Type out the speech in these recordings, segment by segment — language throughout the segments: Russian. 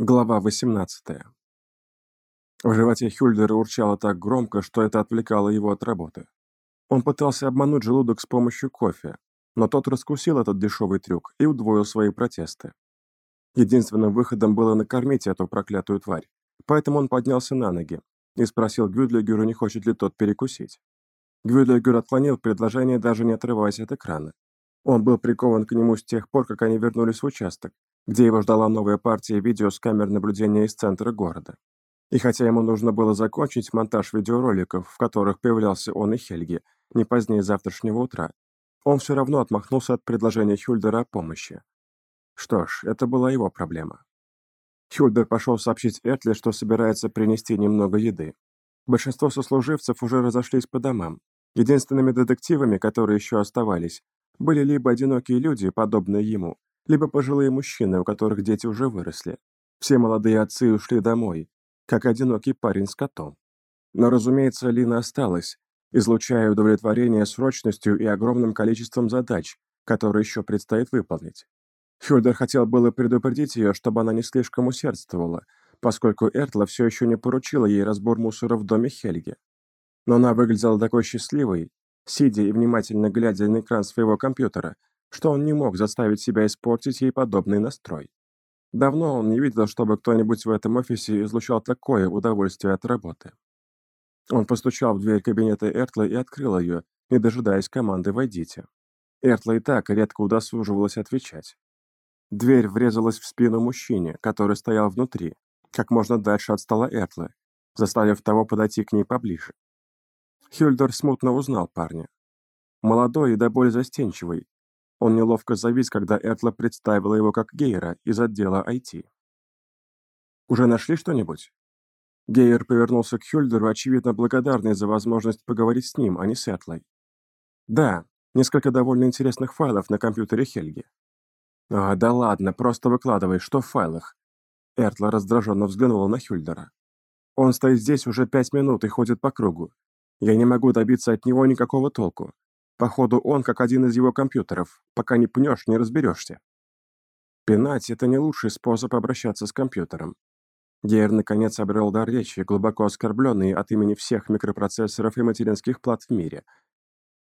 Глава 18. В животе Хюльдера урчало так громко, что это отвлекало его от работы. Он пытался обмануть желудок с помощью кофе, но тот раскусил этот дешевый трюк и удвоил свои протесты. Единственным выходом было накормить эту проклятую тварь, поэтому он поднялся на ноги и спросил Гюдлигеру, не хочет ли тот перекусить. Гюдлигер отклонил предложение, даже не отрываясь от экрана. Он был прикован к нему с тех пор, как они вернулись в участок, где его ждала новая партия видео с камер наблюдения из центра города. И хотя ему нужно было закончить монтаж видеороликов, в которых появлялся он и Хельги, не позднее завтрашнего утра, он все равно отмахнулся от предложения Хюльдера о помощи. Что ж, это была его проблема. Хюльдер пошел сообщить Эртле, что собирается принести немного еды. Большинство сослуживцев уже разошлись по домам. Единственными детективами, которые еще оставались, были либо одинокие люди, подобные ему, либо пожилые мужчины, у которых дети уже выросли. Все молодые отцы ушли домой, как одинокий парень с котом. Но, разумеется, Лина осталась, излучая удовлетворение срочностью и огромным количеством задач, которые еще предстоит выполнить. Хюльдер хотел было предупредить ее, чтобы она не слишком усердствовала, поскольку Эртла все еще не поручила ей разбор мусора в доме Хельги. Но она выглядела такой счастливой, сидя и внимательно глядя на экран своего компьютера, что он не мог заставить себя испортить ей подобный настрой. Давно он не видел, чтобы кто-нибудь в этом офисе излучал такое удовольствие от работы. Он постучал в дверь кабинета Эртла и открыл ее, не дожидаясь команды «Войдите». Эртла и так редко удосуживалась отвечать. Дверь врезалась в спину мужчине, который стоял внутри, как можно дальше от стола Эртлы, заставив того подойти к ней поближе. Хюльдер смутно узнал парня. Молодой и до боли застенчивый, он неловко завис, когда Этла представила его как Гейера из отдела IT. «Уже нашли что-нибудь?» Гейер повернулся к Хюльдеру, очевидно благодарный за возможность поговорить с ним, а не с Этлой. «Да, несколько довольно интересных файлов на компьютере Хельги». «А, да ладно, просто выкладывай, что в файлах?» Эртла раздраженно взглянула на Хюльдера. «Он стоит здесь уже пять минут и ходит по кругу. Я не могу добиться от него никакого толку. Походу, он как один из его компьютеров. Пока не пнешь, не разберешься. Пинать — это не лучший способ обращаться с компьютером. Гейр наконец обрел дар речи, глубоко оскорбленный от имени всех микропроцессоров и материнских плат в мире.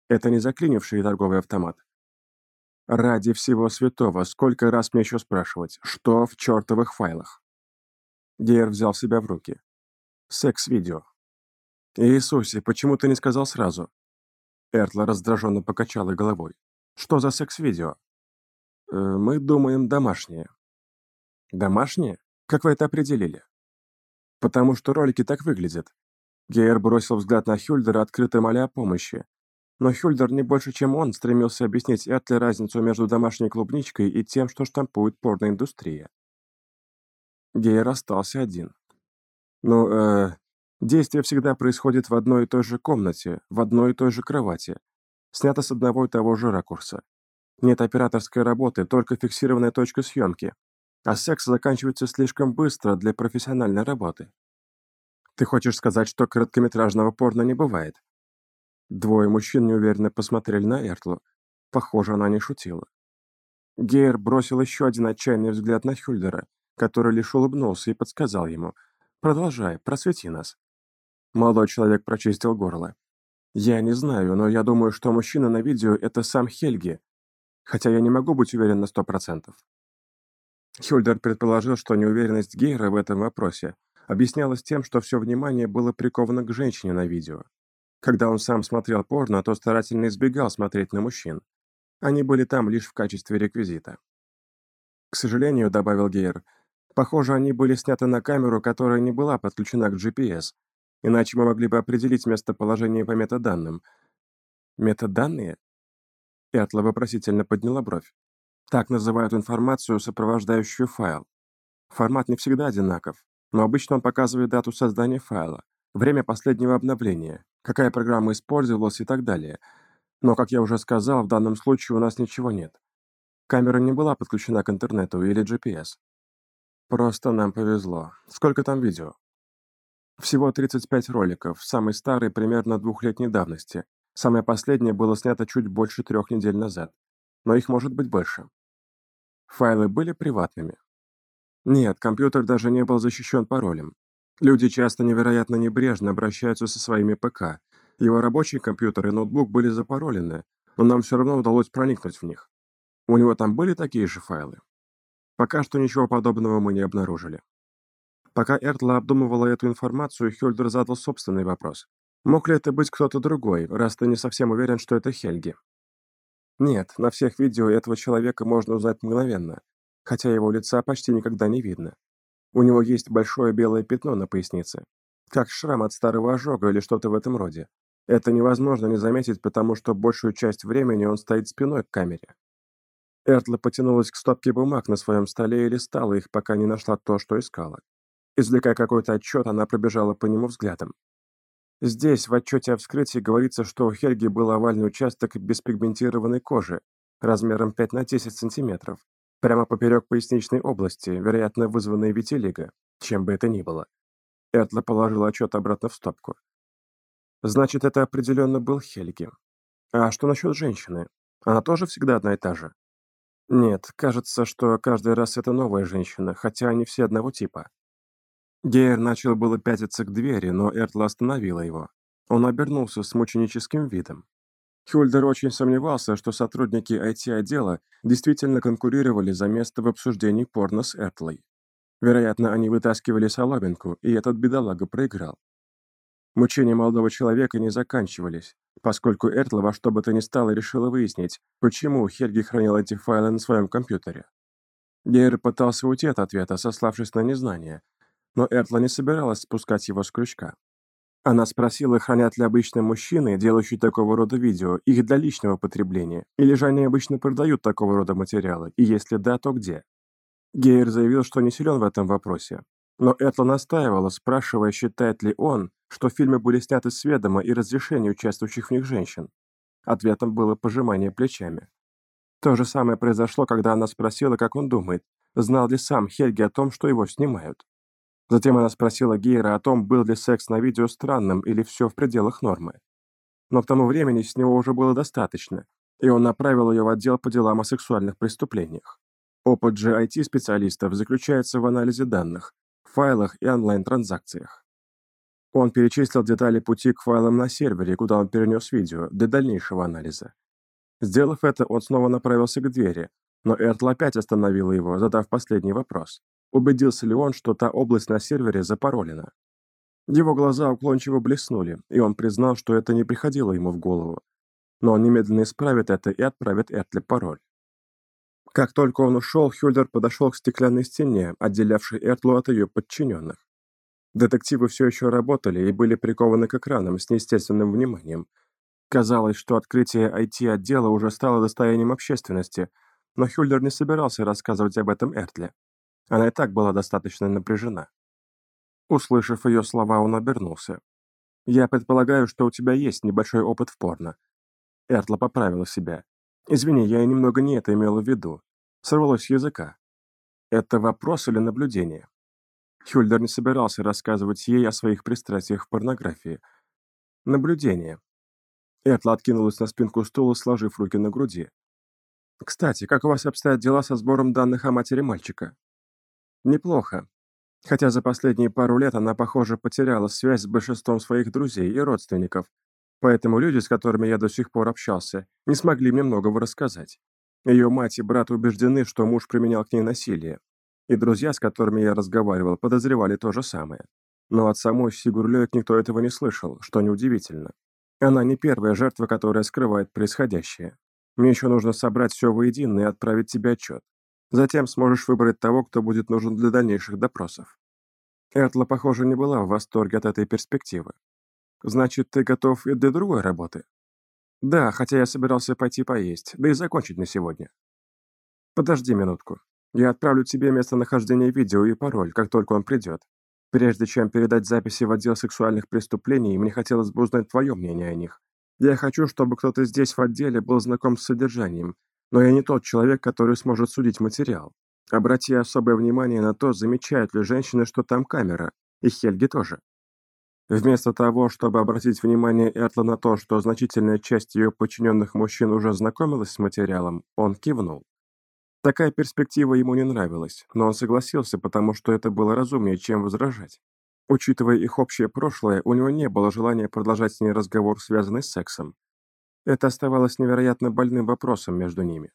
Это не заклинивший торговый автомат. Ради всего святого, сколько раз мне еще спрашивать, что в чертовых файлах? Гейр взял себя в руки. Секс-видео. Иисусе, почему ты не сказал сразу? Эртла раздраженно покачала головой. «Что за секс-видео?» э, «Мы думаем, домашнее». «Домашнее? Как вы это определили?» «Потому что ролики так выглядят». Гейер бросил взгляд на Хюльдера, открыто моля о помощи. Но Хюльдер не больше, чем он, стремился объяснить Эртле разницу между домашней клубничкой и тем, что штампует порноиндустрия. Гейер остался один. «Ну, э, Действие всегда происходит в одной и той же комнате, в одной и той же кровати. Снято с одного и того же ракурса. Нет операторской работы, только фиксированная точка съемки. А секс заканчивается слишком быстро для профессиональной работы. Ты хочешь сказать, что короткометражного порно не бывает? Двое мужчин неуверенно посмотрели на Эртлу. Похоже, она не шутила. Гейр бросил еще один отчаянный взгляд на Хюльдера, который лишь улыбнулся и подсказал ему. «Продолжай, просвети нас». Молодой человек прочистил горло. «Я не знаю, но я думаю, что мужчина на видео — это сам Хельги, хотя я не могу быть уверен на сто процентов». Хюльдер предположил, что неуверенность Гейра в этом вопросе объяснялась тем, что все внимание было приковано к женщине на видео. Когда он сам смотрел порно, то старательно избегал смотреть на мужчин. Они были там лишь в качестве реквизита. «К сожалению», — добавил Гейр, — «похоже, они были сняты на камеру, которая не была подключена к GPS, Иначе мы могли бы определить местоположение по метаданным. Метаданные? Этла вопросительно подняла бровь. Так называют информацию, сопровождающую файл. Формат не всегда одинаков, но обычно он показывает дату создания файла, время последнего обновления, какая программа использовалась и так далее. Но, как я уже сказал, в данном случае у нас ничего нет. Камера не была подключена к интернету или GPS. Просто нам повезло. Сколько там видео? Всего 35 роликов, самый старый примерно двухлетней давности. Самое последнее было снято чуть больше трех недель назад. Но их может быть больше. Файлы были приватными. Нет, компьютер даже не был защищен паролем. Люди часто невероятно небрежно обращаются со своими ПК. Его рабочий компьютер и ноутбук были запаролены, но нам все равно удалось проникнуть в них. У него там были такие же файлы? Пока что ничего подобного мы не обнаружили. Пока Эртла обдумывала эту информацию, Хюльдер задал собственный вопрос. Мог ли это быть кто-то другой, раз ты не совсем уверен, что это Хельги? Нет, на всех видео этого человека можно узнать мгновенно, хотя его лица почти никогда не видно. У него есть большое белое пятно на пояснице, как шрам от старого ожога или что-то в этом роде. Это невозможно не заметить, потому что большую часть времени он стоит спиной к камере. Эртла потянулась к стопке бумаг на своем столе и листала их, пока не нашла то, что искала. Извлекая какой-то отчет, она пробежала по нему взглядом. Здесь, в отчете о вскрытии, говорится, что у Хельги был овальный участок беспигментированной кожи размером 5 на 10 сантиметров, прямо поперек поясничной области, вероятно, вызванной витилиго, чем бы это ни было. Эртла положила отчет обратно в стопку. Значит, это определенно был Хельги. А что насчет женщины? Она тоже всегда одна и та же? Нет, кажется, что каждый раз это новая женщина, хотя они все одного типа. Гейер начал было пятиться к двери, но Эртла остановила его. Он обернулся с мученическим видом. Хюльдер очень сомневался, что сотрудники IT-отдела действительно конкурировали за место в обсуждении порно с Эртлой. Вероятно, они вытаскивали соломинку, и этот бедолага проиграл. Мучения молодого человека не заканчивались, поскольку Эртла во что бы то ни стало решила выяснить, почему Хельги хранил эти файлы на своем компьютере. Гейер пытался уйти от ответа, сославшись на незнание, но Эртла не собиралась спускать его с крючка. Она спросила, хранят ли обычные мужчины, делающие такого рода видео, их для личного потребления, или же они обычно продают такого рода материалы, и если да, то где. Гейер заявил, что не силен в этом вопросе. Но Эртла настаивала, спрашивая, считает ли он, что фильмы были сняты с ведома и разрешения участвующих в них женщин. Ответом было пожимание плечами. То же самое произошло, когда она спросила, как он думает, знал ли сам Хельги о том, что его снимают. Затем она спросила Гейра о том, был ли секс на видео странным или все в пределах нормы. Но к тому времени с него уже было достаточно, и он направил ее в отдел по делам о сексуальных преступлениях. Опыт же IT-специалистов заключается в анализе данных, файлах и онлайн-транзакциях. Он перечислил детали пути к файлам на сервере, куда он перенес видео, для дальнейшего анализа. Сделав это, он снова направился к двери, но Эртл опять остановила его, задав последний вопрос. Убедился ли он, что та область на сервере запаролена? Его глаза уклончиво блеснули, и он признал, что это не приходило ему в голову. Но он немедленно исправит это и отправит Эртле пароль. Как только он ушел, Хюльдер подошел к стеклянной стене, отделявшей Эртлу от ее подчиненных. Детективы все еще работали и были прикованы к экранам с неестественным вниманием. Казалось, что открытие IT-отдела уже стало достоянием общественности, но Хюльдер не собирался рассказывать об этом Эртле. Она и так была достаточно напряжена. Услышав ее слова, он обернулся. «Я предполагаю, что у тебя есть небольшой опыт в порно». Эртла поправила себя. «Извини, я немного не это имела в виду. Сорвалось языка. Это вопрос или наблюдение?» Хюльдер не собирался рассказывать ей о своих пристрастиях в порнографии. «Наблюдение». Эртла откинулась на спинку стула, сложив руки на груди. «Кстати, как у вас обстоят дела со сбором данных о матери мальчика?» Неплохо. Хотя за последние пару лет она, похоже, потеряла связь с большинством своих друзей и родственников, поэтому люди, с которыми я до сих пор общался, не смогли мне многого рассказать. Ее мать и брат убеждены, что муж применял к ней насилие, и друзья, с которыми я разговаривал, подозревали то же самое. Но от самой Сигурлёек никто этого не слышал, что неудивительно. Она не первая жертва, которая скрывает происходящее. Мне еще нужно собрать все воедино и отправить тебе отчет. Затем сможешь выбрать того, кто будет нужен для дальнейших допросов. Эртла, похоже, не была в восторге от этой перспективы. Значит, ты готов и для другой работы? Да, хотя я собирался пойти поесть, да и закончить на сегодня. Подожди минутку. Я отправлю тебе местонахождение видео и пароль, как только он придет. Прежде чем передать записи в отдел сексуальных преступлений, мне хотелось бы узнать твое мнение о них. Я хочу, чтобы кто-то здесь в отделе был знаком с содержанием но я не тот человек, который сможет судить материал. Обрати особое внимание на то, замечают ли женщины, что там камера, и Хельги тоже. Вместо того, чтобы обратить внимание Эртла на то, что значительная часть ее подчиненных мужчин уже знакомилась с материалом, он кивнул. Такая перспектива ему не нравилась, но он согласился, потому что это было разумнее, чем возражать. Учитывая их общее прошлое, у него не было желания продолжать с ней разговор, связанный с сексом. Это оставалось невероятно больным вопросом между ними.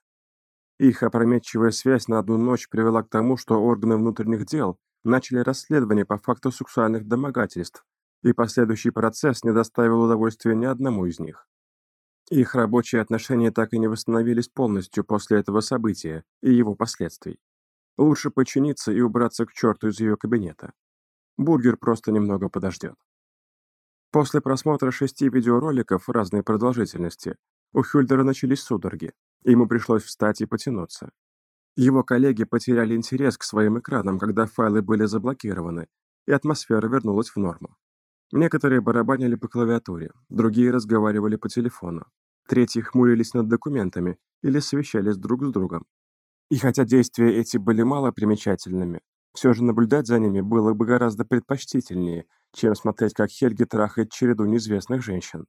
Их опрометчивая связь на одну ночь привела к тому, что органы внутренних дел начали расследование по факту сексуальных домогательств, и последующий процесс не доставил удовольствия ни одному из них. Их рабочие отношения так и не восстановились полностью после этого события и его последствий. Лучше подчиниться и убраться к черту из ее кабинета. Бургер просто немного подождет. После просмотра шести видеороликов разной продолжительности у Хюльдера начались судороги, и ему пришлось встать и потянуться. Его коллеги потеряли интерес к своим экранам, когда файлы были заблокированы, и атмосфера вернулась в норму. Некоторые барабанили по клавиатуре, другие разговаривали по телефону, третьи хмурились над документами или совещались друг с другом. И хотя действия эти были мало примечательными, все же наблюдать за ними было бы гораздо предпочтительнее, чем смотреть, как Хельги трахает череду неизвестных женщин.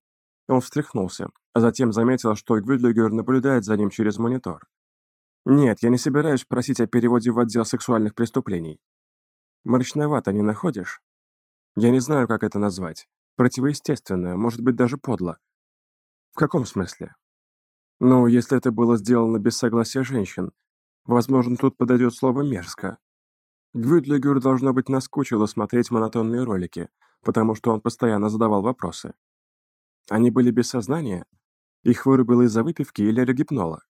Он встряхнулся, а затем заметил, что Гвюдлигер наблюдает за ним через монитор. «Нет, я не собираюсь просить о переводе в отдел сексуальных преступлений. Мрачновато не находишь?» Я не знаю, как это назвать. Противоестественно, может быть, даже подло. В каком смысле? Ну, если это было сделано без согласия женщин, возможно, тут подойдет слово «мерзко». Гвюдлигер, должно быть, наскучило смотреть монотонные ролики, потому что он постоянно задавал вопросы. Они были без сознания? Их вырубило из-за выпивки или регипнола?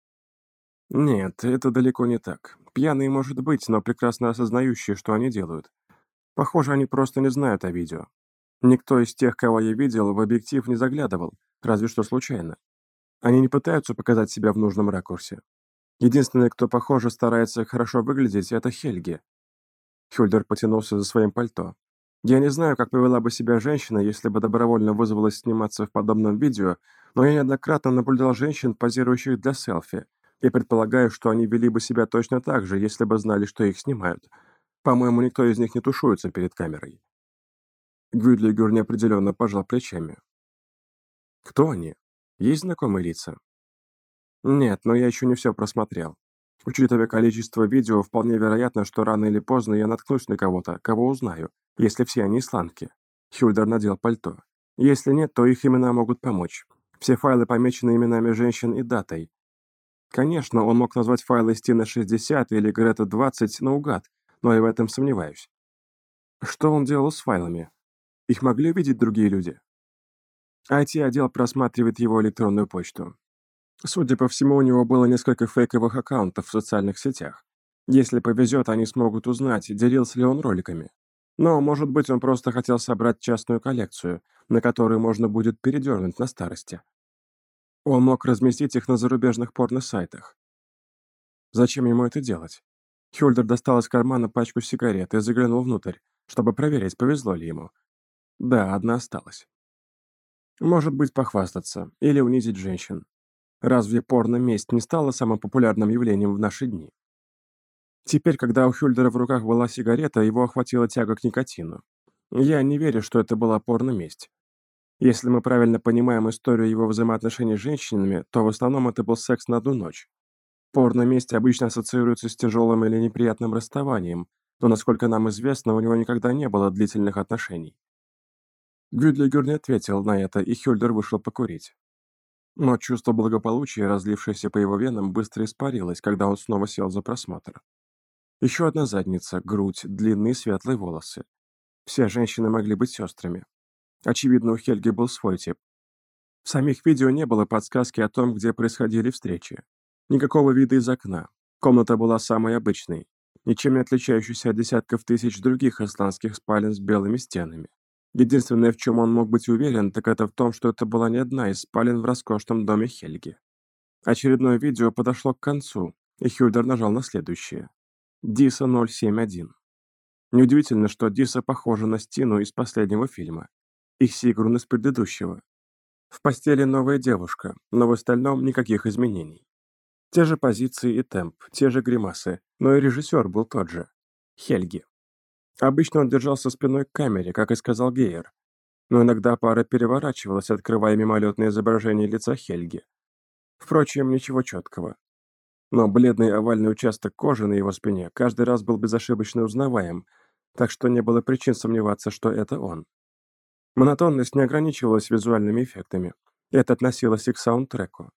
Нет, это далеко не так. Пьяные, может быть, но прекрасно осознающие, что они делают. Похоже, они просто не знают о видео. Никто из тех, кого я видел, в объектив не заглядывал, разве что случайно. Они не пытаются показать себя в нужном ракурсе. Единственный, кто, похоже, старается хорошо выглядеть, это Хельги. Хюльдер потянулся за своим пальто. Я не знаю, как повела бы себя женщина, если бы добровольно вызвалась сниматься в подобном видео, но я неоднократно наблюдал женщин, позирующих для селфи, и предполагаю, что они вели бы себя точно так же, если бы знали, что их снимают. По-моему, никто из них не тушуется перед камерой. Гюдлигер неопределенно пожал плечами. Кто они? Есть знакомые лица? Нет, но я еще не все просмотрел. Учитывая количество видео, вполне вероятно, что рано или поздно я наткнусь на кого-то, кого узнаю, если все они исландки. Хюльдер надел пальто. Если нет, то их имена могут помочь. Все файлы помечены именами женщин и датой. Конечно, он мог назвать файлы Стина 60 или Грета 20 наугад, но я в этом сомневаюсь. Что он делал с файлами? Их могли видеть другие люди? IT-отдел просматривает его электронную почту. Судя по всему, у него было несколько фейковых аккаунтов в социальных сетях. Если повезет, они смогут узнать, делился ли он роликами. Но, может быть, он просто хотел собрать частную коллекцию, на которую можно будет передернуть на старости. Он мог разместить их на зарубежных порно-сайтах. Зачем ему это делать? Хюльдер достал из кармана пачку сигарет и заглянул внутрь, чтобы проверить, повезло ли ему. Да, одна осталась. Может быть, похвастаться или унизить женщин. Разве порно-месть не стала самым популярным явлением в наши дни? Теперь, когда у Хюльдера в руках была сигарета, его охватила тяга к никотину. Я не верю, что это была порно-месть. Если мы правильно понимаем историю его взаимоотношений с женщинами, то в основном это был секс на одну ночь. Порно-месть обычно ассоциируется с тяжелым или неприятным расставанием, но, насколько нам известно, у него никогда не было длительных отношений. Гюдлигер не ответил на это, и Хюльдер вышел покурить. Но чувство благополучия, разлившееся по его венам, быстро испарилось, когда он снова сел за просмотр. Еще одна задница, грудь, длинные светлые волосы. Все женщины могли быть сестрами. Очевидно, у Хельги был свой тип. В самих видео не было подсказки о том, где происходили встречи. Никакого вида из окна. Комната была самой обычной, ничем не отличающейся от десятков тысяч других исландских спален с белыми стенами. Единственное, в чем он мог быть уверен, так это в том, что это была не одна из спален в роскошном доме Хельги. Очередное видео подошло к концу, и Хюльдер нажал на следующее. Диса 071. Неудивительно, что Диса похожа на Стину из последнего фильма, и Сигрун из предыдущего. В постели новая девушка, но в остальном никаких изменений. Те же позиции и темп, те же гримасы, но и режиссер был тот же. Хельги. Обычно он держался спиной к камере, как и сказал Гейер. Но иногда пара переворачивалась, открывая мимолетное изображение лица Хельги. Впрочем, ничего четкого. но бледный овальный участок кожи на его спине каждый раз был безошибочно узнаваем, так что не было причин сомневаться, что это он. Монотонность не ограничивалась визуальными эффектами. Это относилось и к саундтреку.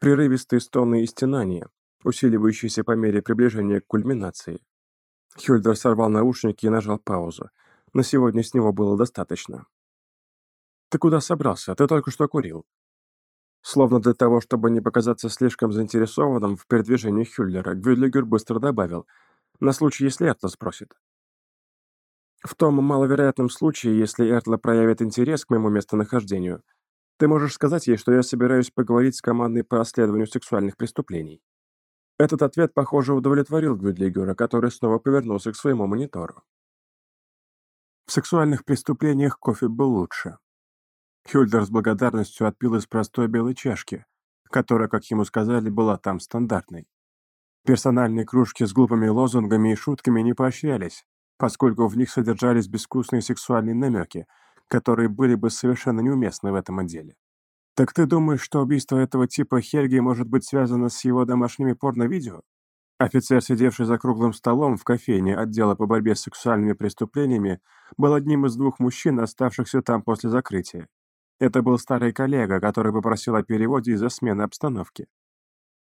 Прерывистые стоны и стенания, усиливающиеся по мере приближения к кульминации. Хюльдер сорвал наушники и нажал паузу. На сегодня с него было достаточно. «Ты куда собрался? Ты только что курил». Словно для того, чтобы не показаться слишком заинтересованным в передвижении Хюллера, Гвюдлигер быстро добавил, на случай, если Эртла спросит. «В том маловероятном случае, если Эртла проявит интерес к моему местонахождению, ты можешь сказать ей, что я собираюсь поговорить с командой по расследованию сексуальных преступлений». Этот ответ, похоже, удовлетворил Гвюдлигера, который снова повернулся к своему монитору. В сексуальных преступлениях кофе был лучше. Хюльдер с благодарностью отпил из простой белой чашки, которая, как ему сказали, была там стандартной. Персональные кружки с глупыми лозунгами и шутками не поощрялись, поскольку в них содержались безвкусные сексуальные намеки, которые были бы совершенно неуместны в этом отделе. «Так ты думаешь, что убийство этого типа Хельги может быть связано с его домашними порно-видео?» Офицер, сидевший за круглым столом в кофейне отдела по борьбе с сексуальными преступлениями, был одним из двух мужчин, оставшихся там после закрытия. Это был старый коллега, который попросил о переводе из-за смены обстановки.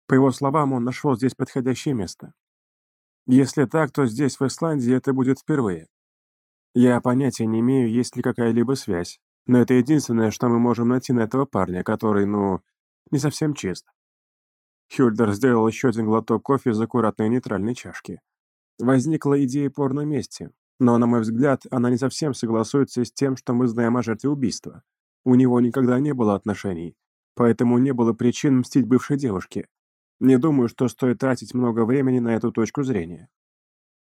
По его словам, он нашел здесь подходящее место. Если так, то здесь, в Исландии, это будет впервые. Я понятия не имею, есть ли какая-либо связь, но это единственное, что мы можем найти на этого парня, который, ну, не совсем чист. Хюльдер сделал еще один глоток кофе из аккуратной нейтральной чашки. Возникла идея порно-мести, но, на мой взгляд, она не совсем согласуется с тем, что мы знаем о жертве убийства. У него никогда не было отношений, поэтому не было причин мстить бывшей девушке. Не думаю, что стоит тратить много времени на эту точку зрения.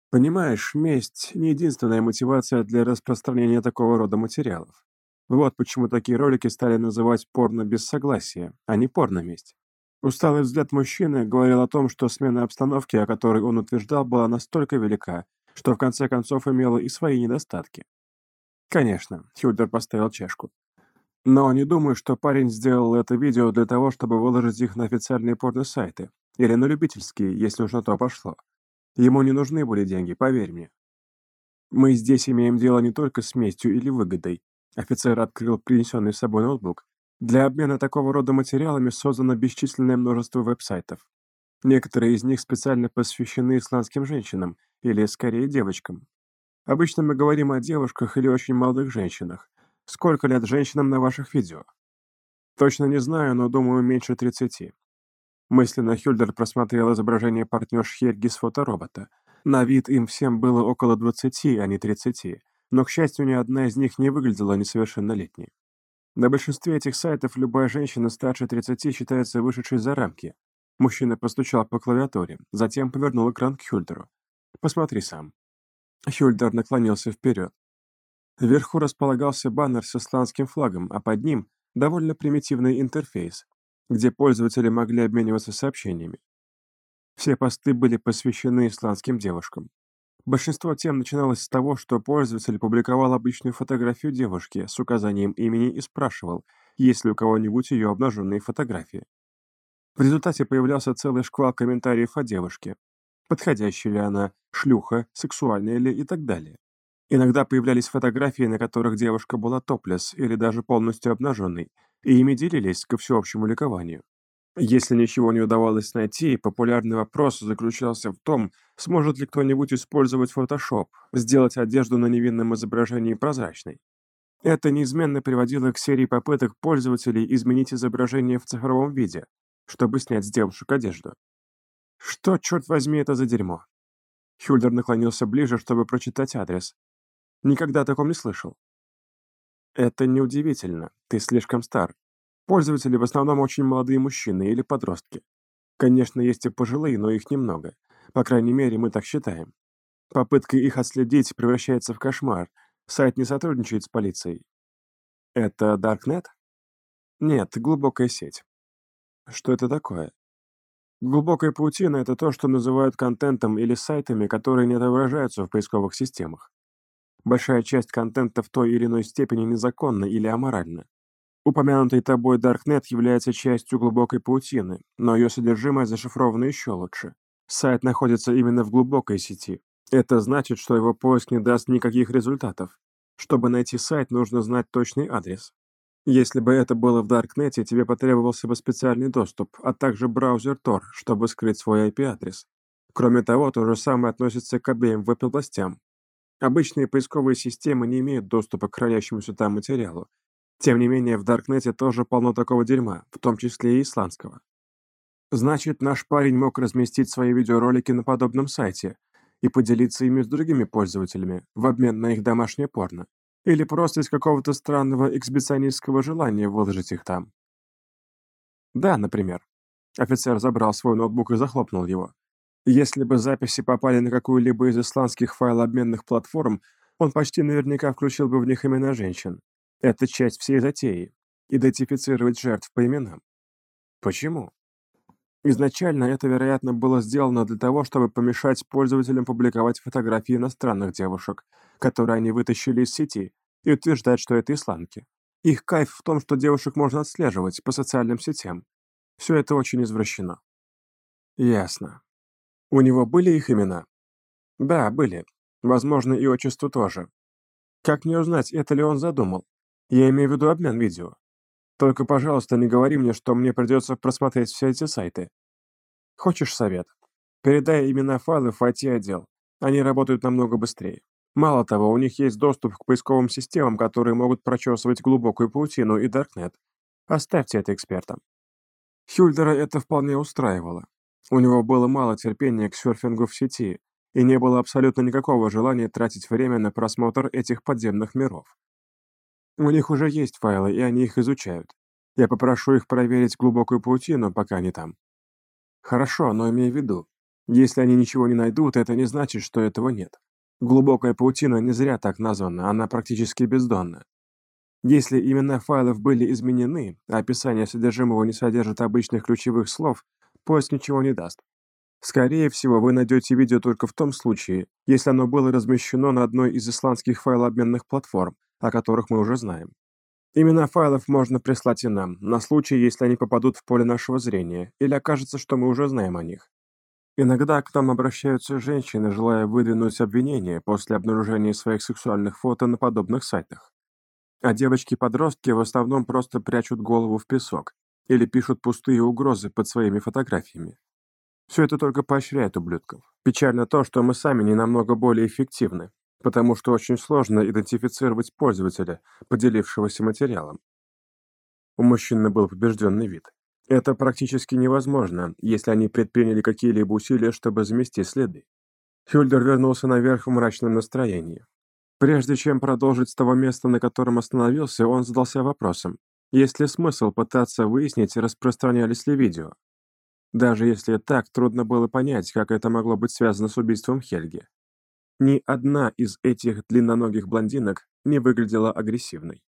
Понимаешь, месть — не единственная мотивация для распространения такого рода материалов. Вот почему такие ролики стали называть порно без согласия, а не порно-месть. Усталый взгляд мужчины говорил о том, что смена обстановки, о которой он утверждал, была настолько велика, что в конце концов имела и свои недостатки. Конечно, Хюльдер поставил чашку. Но не думаю, что парень сделал это видео для того, чтобы выложить их на официальные порно-сайты. Или на любительские, если уж на то пошло. Ему не нужны были деньги, поверь мне. Мы здесь имеем дело не только с местью или выгодой. Офицер открыл принесенный с собой ноутбук. Для обмена такого рода материалами создано бесчисленное множество веб-сайтов. Некоторые из них специально посвящены исландским женщинам, или, скорее, девочкам. Обычно мы говорим о девушках или очень молодых женщинах, Сколько лет женщинам на ваших видео? Точно не знаю, но думаю, меньше 30. Мысленно Хюльдер просмотрел изображение партнерш Хельги с фоторобота. На вид им всем было около 20, а не 30, но, к счастью, ни одна из них не выглядела несовершеннолетней. На большинстве этих сайтов любая женщина старше 30 считается вышедшей за рамки. Мужчина постучал по клавиатуре, затем повернул экран к Хюльдеру. «Посмотри сам». Хюльдер наклонился вперед. Вверху располагался баннер с исландским флагом, а под ним довольно примитивный интерфейс, где пользователи могли обмениваться сообщениями. Все посты были посвящены исландским девушкам. Большинство тем начиналось с того, что пользователь публиковал обычную фотографию девушки с указанием имени и спрашивал, есть ли у кого-нибудь ее обнаженные фотографии. В результате появлялся целый шквал комментариев о девушке. Подходящая ли она, шлюха, сексуальная ли и так далее. Иногда появлялись фотографии, на которых девушка была топлес или даже полностью обнаженной, и ими делились ко всеобщему ликованию. Если ничего не удавалось найти, популярный вопрос заключался в том, сможет ли кто-нибудь использовать Photoshop, сделать одежду на невинном изображении прозрачной. Это неизменно приводило к серии попыток пользователей изменить изображение в цифровом виде, чтобы снять с девушек одежду. Что, черт возьми, это за дерьмо? Хюльдер наклонился ближе, чтобы прочитать адрес, Никогда о таком не слышал. Это неудивительно, ты слишком стар. Пользователи в основном очень молодые мужчины или подростки. Конечно, есть и пожилые, но их немного. По крайней мере, мы так считаем. Попытка их отследить превращается в кошмар. Сайт не сотрудничает с полицией. Это Darknet? Нет, глубокая сеть. Что это такое? Глубокая паутина — это то, что называют контентом или сайтами, которые не отображаются в поисковых системах. Большая часть контента в той или иной степени незаконна или аморальна. Упомянутый тобой Даркнет является частью глубокой паутины, но ее содержимое зашифровано еще лучше. Сайт находится именно в глубокой сети. Это значит, что его поиск не даст никаких результатов. Чтобы найти сайт, нужно знать точный адрес. Если бы это было в Даркнете, тебе потребовался бы специальный доступ, а также браузер Tor, чтобы скрыть свой IP-адрес. Кроме того, то же самое относится к обеим веб-областям. Обычные поисковые системы не имеют доступа к хранящемуся там материалу, тем не менее, в Даркнете тоже полно такого дерьма, в том числе и исландского. Значит, наш парень мог разместить свои видеоролики на подобном сайте и поделиться ими с другими пользователями в обмен на их домашнее порно. Или просто из какого-то странного эксбиционистского желания выложить их там. Да, например. Офицер забрал свой ноутбук и захлопнул его. Если бы записи попали на какую-либо из исландских файлообменных платформ, он почти наверняка включил бы в них имена женщин, это часть всей затеи – идентифицировать жертв по именам. Почему? Изначально это, вероятно, было сделано для того, чтобы помешать пользователям публиковать фотографии иностранных девушек, которые они вытащили из сети, и утверждать, что это исландки. Их кайф в том, что девушек можно отслеживать по социальным сетям. Все это очень извращено. Ясно. У него были их имена? Да, были. Возможно, и отчество тоже. Как мне узнать, это ли он задумал? Я имею в виду обмен видео. Только, пожалуйста, не говори мне, что мне придется просмотреть все эти сайты. Хочешь совет? Передай имена файлов в IT-отдел. Они работают намного быстрее. Мало того, у них есть доступ к поисковым системам, которые могут прочесывать глубокую паутину и Даркнет. Оставьте это экспертам. Хюльдера это вполне устраивало. У него было мало терпения к серфингу в сети, и не было абсолютно никакого желания тратить время на просмотр этих подземных миров. У них уже есть файлы, и они их изучают. Я попрошу их проверить глубокую паутину, пока они там. Хорошо, но имей в виду, если они ничего не найдут, это не значит, что этого нет. Глубокая паутина не зря так названа, она практически бездонна. Если имена файлов были изменены, а описание содержимого не содержит обычных ключевых слов, поиск ничего не даст. Скорее всего, вы найдете видео только в том случае, если оно было размещено на одной из исландских файлообменных платформ, о которых мы уже знаем. Имена файлов можно прислать и нам, на случай, если они попадут в поле нашего зрения, или окажется, что мы уже знаем о них. Иногда к нам обращаются женщины, желая выдвинуть обвинения после обнаружения своих сексуальных фото на подобных сайтах. А девочки-подростки в основном просто прячут голову в песок или пишут пустые угрозы под своими фотографиями. Все это только поощряет ублюдков. Печально то, что мы сами не намного более эффективны, потому что очень сложно идентифицировать пользователя, поделившегося материалом. У мужчины был побежденный вид. Это практически невозможно, если они предприняли какие-либо усилия, чтобы замести следы. Хюльдер вернулся наверх в мрачном настроении. Прежде чем продолжить с того места, на котором остановился, он задался вопросом, есть ли смысл пытаться выяснить, распространялись ли видео. Даже если так, трудно было понять, как это могло быть связано с убийством Хельги. Ни одна из этих длинноногих блондинок не выглядела агрессивной.